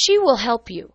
She will help you.